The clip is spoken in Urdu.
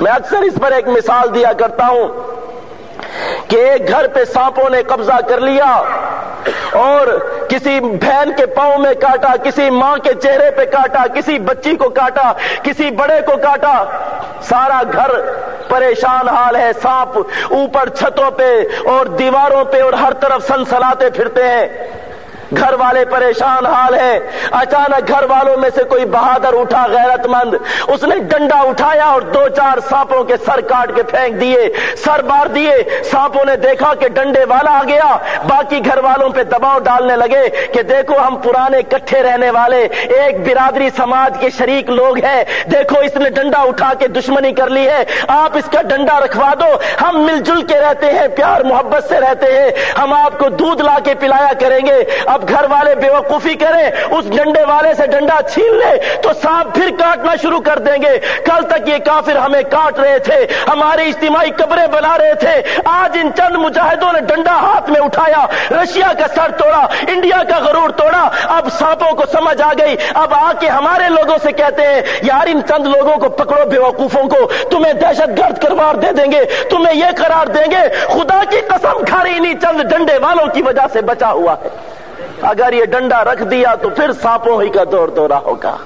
میں اکثر اس پر ایک مثال دیا کرتا ہوں کہ ایک گھر پہ سانپوں نے قبضہ کر لیا اور کسی بہن کے پاؤں میں کاٹا، کسی ماں کے چہرے پہ کاٹا، کسی بچی کو کاٹا، کسی بڑے کو کاٹا۔ سارا گھر پریشان حال ہے، سانپ اوپر چھتوں پہ اور دیواروں پہ اور ہر طرف سنسلاتے پھرتے ہیں۔ گھر والے پریشان حال ہے۔ اچانک گھر والوں میں سے کوئی بہادر اٹھا غیرت مند اس نے ڈنڈا اٹھایا اور دو چار سانپوں کے سر کاٹ کے پھینک دیے۔ سر بار دیے۔ سانپوں نے دیکھا کہ ڈنڈے والا آ گیا۔ باقی گھر والوں پہ دباؤ ڈالنے لگے کہ دیکھو ہم پرانے کٹھے رہنے والے۔ ایک برادری سماج کے شریک لوگ ہیں۔ دیکھو اس نے ڈنڈا اٹھا کے دشمنی کر لی ہے۔ آپ اس کا ڈنڈا رکھوا دو۔ ہم مل جل کے رہتے ہیں، پیار محبت سے رہتے ہیں۔ ہم آپ کو دودھ لا کے پلایا کریں گے۔ اب اب گھر والے بے وقوفی کریں، اس ڈنڈے والے سے ڈنڈا چھین لے تو سانپ پھر کاٹنا شروع کر دیں گے۔ کل تک یہ کافر ہمیں کاٹ رہے تھے، ہماری اجتماعی قبریں بنا رہے تھے۔ آج ان چند مجاہدوں نے ڈنڈا ہاتھ میں اٹھایا، رشیا کا سر توڑا، انڈیا کا غرور توڑا۔ اب سانپوں کو سمجھ آ گئی، اب آ کے ہمارے لوگوں سے کہتے ہیں، یار ان چند لوگوں کو پکڑو بے وقوفوں کو، تمہیں دہشت گرد کرمار دے دیں گے، تمہیں یہ قرار دیں گے، خدا کی قسم کھا رہی نہیں چند ڈنڈے والوں کی وجہ سے بچا ہوا ہے۔ اگر یہ ڈنڈا رکھ دیا تو پھر سانپوں ہی کا دور دورہ ہوگا۔